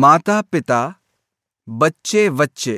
माता पिता बच्चे बच्चे